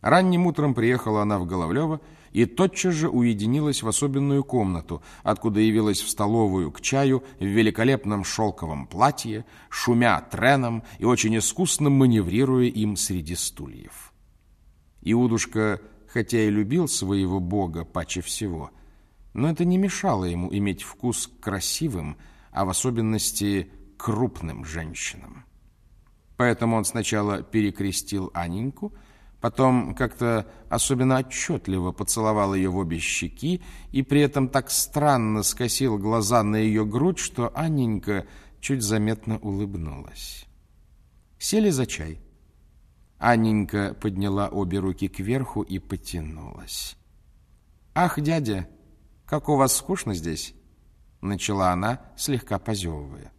Ранним утром приехала она в Головлево и тотчас же уединилась в особенную комнату, откуда явилась в столовую к чаю в великолепном шелковом платье, шумя треном и очень искусно маневрируя им среди стульев. Иудушка, хотя и любил своего бога паче всего, но это не мешало ему иметь вкус к красивым, а в особенности крупным женщинам. Поэтому он сначала перекрестил Аненьку, Потом как-то особенно отчетливо поцеловал ее в обе щеки и при этом так странно скосил глаза на ее грудь, что Анненька чуть заметно улыбнулась. Сели за чай. Анненька подняла обе руки кверху и потянулась. «Ах, дядя, как у вас скучно здесь!» Начала она, слегка позевывая.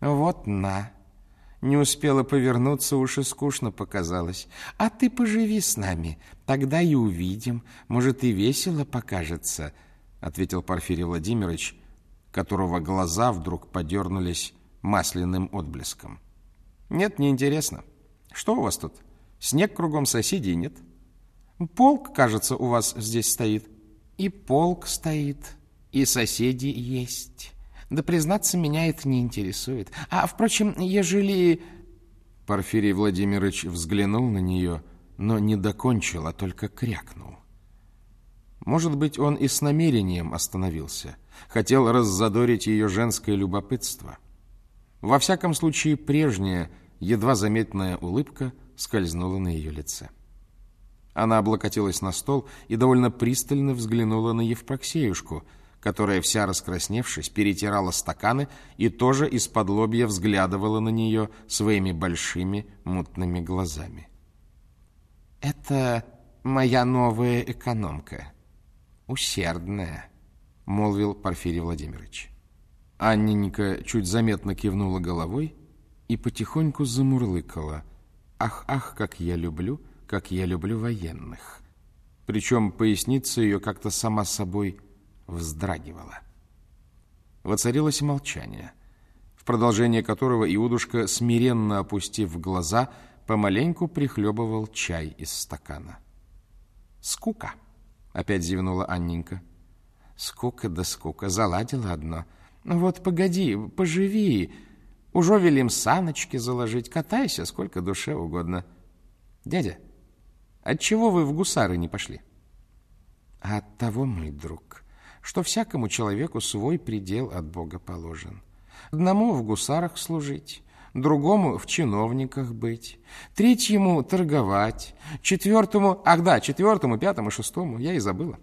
«Вот на!» Не успела повернуться, уж и скучно показалось. А ты поживи с нами, тогда и увидим. Может, и весело покажется, — ответил Порфирий Владимирович, которого глаза вдруг подернулись масляным отблеском. Нет, не интересно. Что у вас тут? Снег кругом соседей нет? Полк, кажется, у вас здесь стоит. И полк стоит, и соседи есть. Да, признаться, меня это не интересует. А, впрочем, ежели...» Порфирий Владимирович взглянул на нее, но не докончил, а только крякнул. Может быть, он и с намерением остановился. Хотел раззадорить ее женское любопытство. Во всяком случае, прежняя, едва заметная улыбка скользнула на ее лице. Она облокотилась на стол и довольно пристально взглянула на Евпроксеюшку — которая, вся раскрасневшись, перетирала стаканы и тоже из-под лобья взглядывала на нее своими большими мутными глазами. «Это моя новая экономка, усердная», — молвил Порфирий Владимирович. Анненька чуть заметно кивнула головой и потихоньку замурлыкала. «Ах, ах, как я люблю, как я люблю военных!» Причем поясница ее как-то сама собой вздрагивала. Воцарилось молчание, в продолжение которого Иудушка, смиренно опустив глаза, помаленьку прихлебывал чай из стакана. «Скука!» — опять зевнула Анненька. «Скука да скука, заладила одно. Вот погоди, поживи, уже велим саночки заложить, катайся сколько душе угодно. Дядя, отчего вы в гусары не пошли?» «От того, мой друг, что всякому человеку свой предел от Бога положен. Одному в гусарах служить, другому в чиновниках быть, третьему торговать, четвертому, ах да, четвертому, пятому, шестому, я и забыла.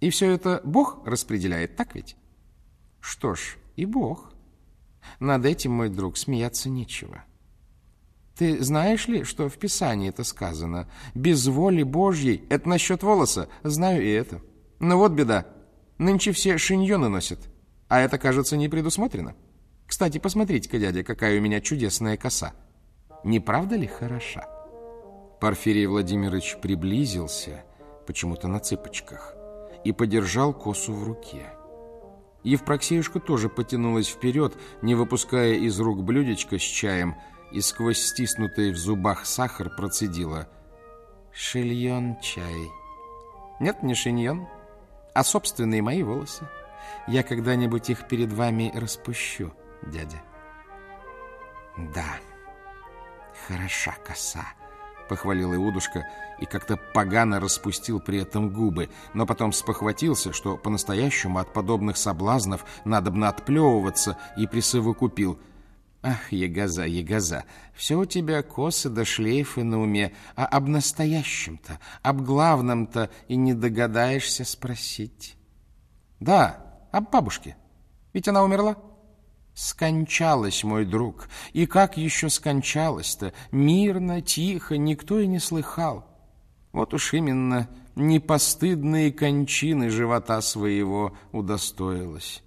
И все это Бог распределяет, так ведь? Что ж, и Бог. Над этим, мой друг, смеяться нечего. Ты знаешь ли, что в Писании это сказано? Без воли Божьей. Это насчет волоса. Знаю и это. Но вот беда. Нынче все шиньоны носят, а это, кажется, не предусмотрено. Кстати, посмотрите-ка, дядя, какая у меня чудесная коса. Не правда ли хороша? Порфирий Владимирович приблизился, почему-то на цыпочках, и подержал косу в руке. Евпроксеюшка тоже потянулась вперед, не выпуская из рук блюдечко с чаем, и сквозь стиснутый в зубах сахар процедила. «Шильон чай». «Нет, не шиньон а собственные мои волосы. Я когда-нибудь их перед вами распущу, дядя. Да, хороша коса, похвалил Иудушка и как-то погано распустил при этом губы, но потом спохватился, что по-настоящему от подобных соблазнов надобно отплевываться и присовокупил – Ах, ягоза, ягоза, все у тебя косы да шлейфы на уме, а об настоящем-то, об главном-то и не догадаешься спросить. Да, об бабушке. Ведь она умерла. Скончалась, мой друг. И как еще скончалась-то? Мирно, тихо, никто и не слыхал. Вот уж именно непостыдные кончины живота своего удостоилась.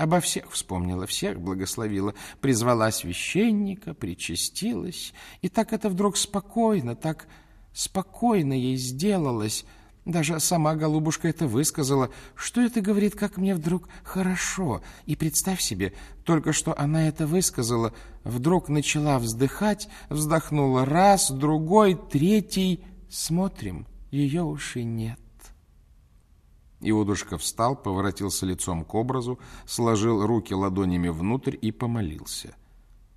Обо всех вспомнила, всех благословила, призвала священника, причастилась. И так это вдруг спокойно, так спокойно ей сделалось. Даже сама голубушка это высказала. Что это говорит, как мне вдруг хорошо. И представь себе, только что она это высказала, вдруг начала вздыхать, вздохнула раз, другой, третий, смотрим, ее уж нет. Иудушка встал, поворотился лицом к образу, сложил руки ладонями внутрь и помолился.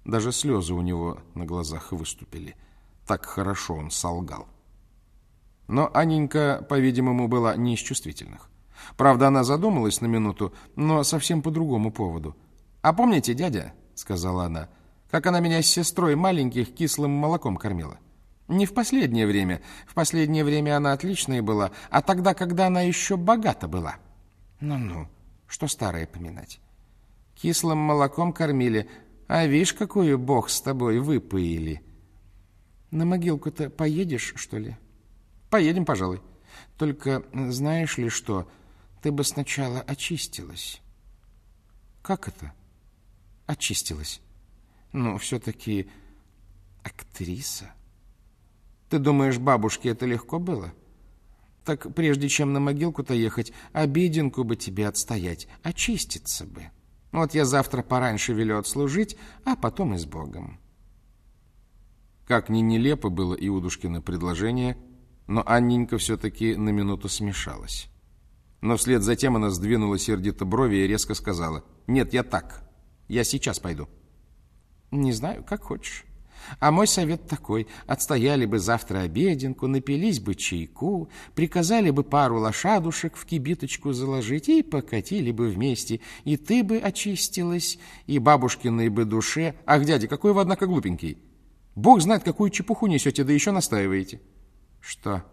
Даже слезы у него на глазах выступили. Так хорошо он солгал. Но Анненька, по-видимому, была не из чувствительных. Правда, она задумалась на минуту, но совсем по другому поводу. «А помните, дядя, — сказала она, — как она меня с сестрой маленьких кислым молоком кормила? Не в последнее время. В последнее время она отличная была, а тогда, когда она еще богата была. Ну-ну, что старое поминать. Кислым молоком кормили, а видишь, какую бог с тобой выпоили. На могилку-то поедешь, что ли? Поедем, пожалуй. Только знаешь ли что, ты бы сначала очистилась. Как это? Очистилась. Ну, все-таки актриса. Ты думаешь, бабушке это легко было? Так прежде чем на могилку-то ехать, обеденку бы тебе отстоять, очиститься бы. Вот я завтра пораньше велю отслужить, а потом и с Богом. Как ни нелепо было Иудушкино предложение, но Анненька все-таки на минуту смешалась. Но вслед за тем она сдвинула сердито брови и резко сказала, «Нет, я так, я сейчас пойду». «Не знаю, как хочешь». А мой совет такой. Отстояли бы завтра обеденку, напились бы чайку, приказали бы пару лошадушек в кибиточку заложить и покатили бы вместе. И ты бы очистилась, и бабушкиной бы душе. Ах, дядя, какой вы, однако, глупенький. Бог знает, какую чепуху несете, да еще настаиваете. Что,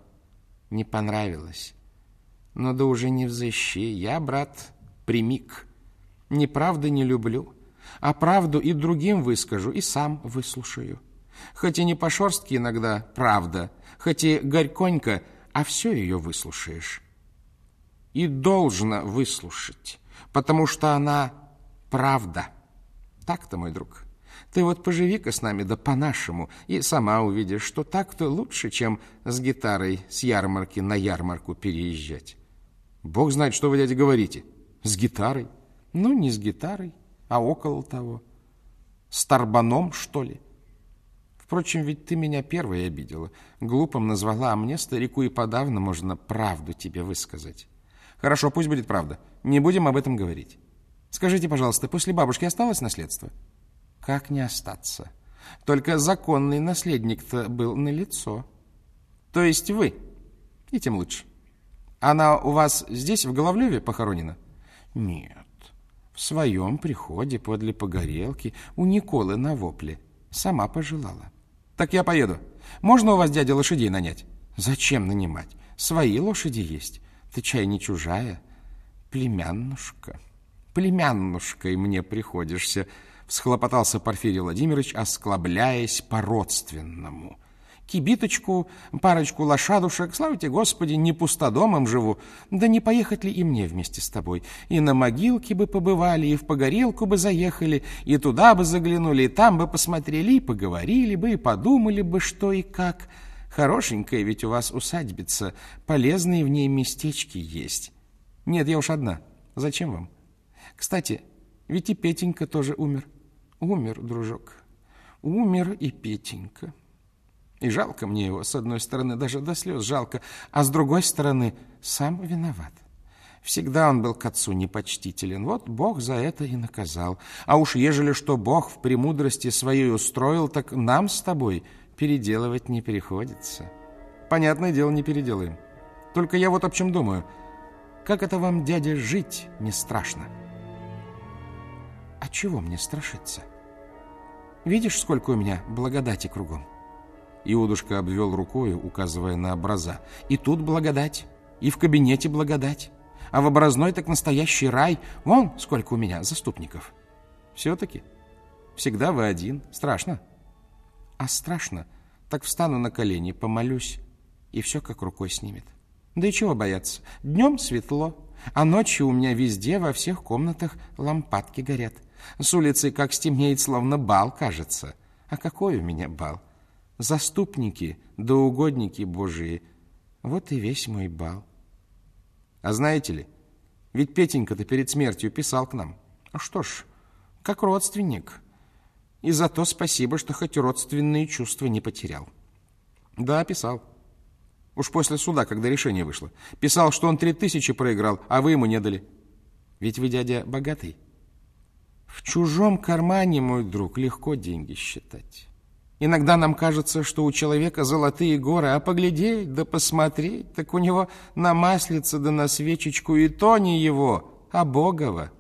не понравилось? Ну да уже не взыщи. Я, брат, примик. Неправды не люблю а правду и другим выскажу, и сам выслушаю. Хоть и не по-шорстке иногда правда, хоть и горьконько, а все ее выслушаешь. И должна выслушать, потому что она правда. Так-то, мой друг. Ты вот поживи-ка с нами, да по-нашему, и сама увидишь, что так-то лучше, чем с гитарой с ярмарки на ярмарку переезжать. Бог знает, что вы, дядя, говорите. С гитарой? Ну, не с гитарой, а около того. С Тарбаном, что ли? Впрочем, ведь ты меня первой обидела. Глупым назвала, а мне, старику, и подавно можно правду тебе высказать. Хорошо, пусть будет правда. Не будем об этом говорить. Скажите, пожалуйста, после бабушки осталось наследство? Как не остаться? Только законный наследник-то был на лицо. То есть вы. И тем лучше. Она у вас здесь, в Головлеве, похоронена? Нет в своем приходе подле погорелки у Николы на вопле. Сама пожелала. Так я поеду. Можно у вас, дядя, лошадей нанять? Зачем нанимать? Свои лошади есть. Ты чай не чужая. Племяннушка. Племяннушкой мне приходишься, всхлопотался Порфирий Владимирович, осклабляясь по-родственному кибиточку, парочку лошадушек. Слава тебе, Господи, не пустодомом живу. Да не поехать ли и мне вместе с тобой? И на могилке бы побывали, и в погорелку бы заехали, и туда бы заглянули, и там бы посмотрели, и поговорили бы, и подумали бы, что и как. Хорошенькая ведь у вас усадьбица, полезные в ней местечки есть. Нет, я уж одна. Зачем вам? Кстати, ведь и Петенька тоже умер. Умер, дружок. Умер и Петенька. И жалко мне его, с одной стороны, даже до слез жалко, а с другой стороны, сам виноват. Всегда он был к отцу непочтителен. Вот Бог за это и наказал. А уж ежели что Бог в премудрости своей устроил, так нам с тобой переделывать не приходится. Понятное дело, не переделаем. Только я вот об чем думаю. Как это вам, дядя, жить не страшно? А чего мне страшиться? Видишь, сколько у меня благодати кругом? Иудушка обвел рукой, указывая на образа. «И тут благодать, и в кабинете благодать, а в образной так настоящий рай. Вон сколько у меня заступников». «Все-таки? Всегда вы один. Страшно?» «А страшно? Так встану на колени, помолюсь, и все как рукой снимет. Да и чего бояться? Днем светло, а ночью у меня везде, во всех комнатах лампадки горят. С улицы как стемнеет, словно бал, кажется. А какой у меня бал?» Заступники да угодники Божии. Вот и весь мой бал. А знаете ли, ведь Петенька-то перед смертью писал к нам. А что ж, как родственник. И за то спасибо, что хоть родственные чувства не потерял. Да, писал. Уж после суда, когда решение вышло. Писал, что он три тысячи проиграл, а вы ему не дали. Ведь вы, дядя, богатый. В чужом кармане, мой друг, легко деньги считать. Иногда нам кажется, что у человека золотые горы, а поглядеть да посмотреть, так у него на маслице да на свечечку и то не его, а Богова.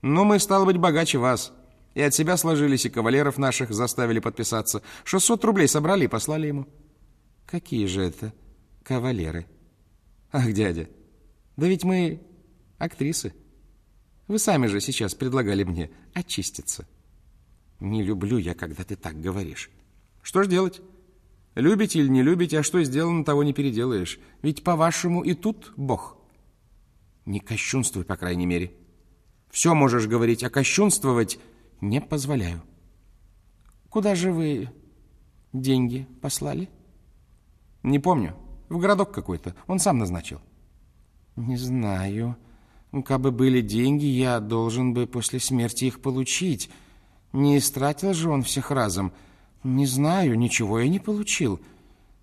Ну, мы, стало быть, богаче вас. И от себя сложились, и кавалеров наших заставили подписаться. 600 рублей собрали и послали ему. Какие же это кавалеры? Ах, дядя, да ведь мы актрисы. Вы сами же сейчас предлагали мне очиститься. Не люблю я, когда ты так говоришь. Что ж делать? Любите или не любите, а что сделано, того не переделаешь. Ведь, по-вашему, и тут Бог. Не кощунствуй, по крайней мере. Все можешь говорить, а кощунствовать не позволяю. Куда же вы деньги послали? Не помню. В городок какой-то. Он сам назначил. Не знаю. Кабы были деньги, я должен бы после смерти их получить. Не истратил же он всех разом. Не знаю, ничего я не получил.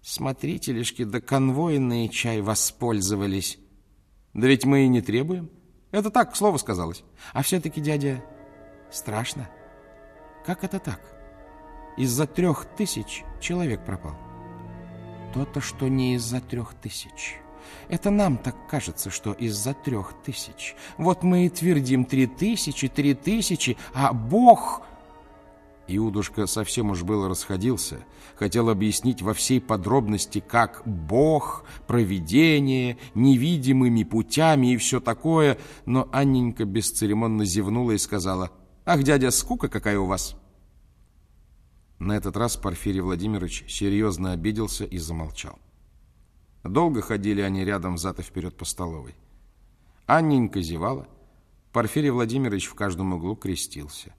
Смотрителишки да конвойные чай воспользовались. Да ведь мы и не требуем. Это так, к слову сказалось. А все-таки, дядя, страшно. Как это так? Из-за трех тысяч человек пропал. То-то, что не из-за трех тысяч. Это нам так кажется, что из-за трех тысяч. Вот мы и твердим три тысячи, три тысячи, а Бог... Иудушка совсем уж было расходился, хотел объяснить во всей подробности, как Бог, провидение, невидимыми путями и все такое, но Анненька бесцеремонно зевнула и сказала, «Ах, дядя, скука какая у вас!» На этот раз Порфирий Владимирович серьезно обиделся и замолчал. Долго ходили они рядом взад и вперед по столовой. Анненька зевала, Порфирий Владимирович в каждом углу крестился.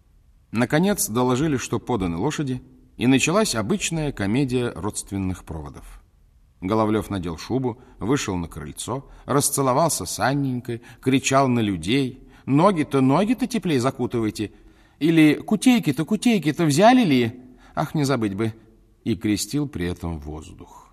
Наконец доложили, что поданы лошади, и началась обычная комедия родственных проводов. Головлев надел шубу, вышел на крыльцо, расцеловался с Анненькой, кричал на людей. «Ноги-то, ноги-то теплее закутывайте!» Или «Кутейки-то, кутейки-то взяли ли?» «Ах, не забыть бы!» И крестил при этом воздух.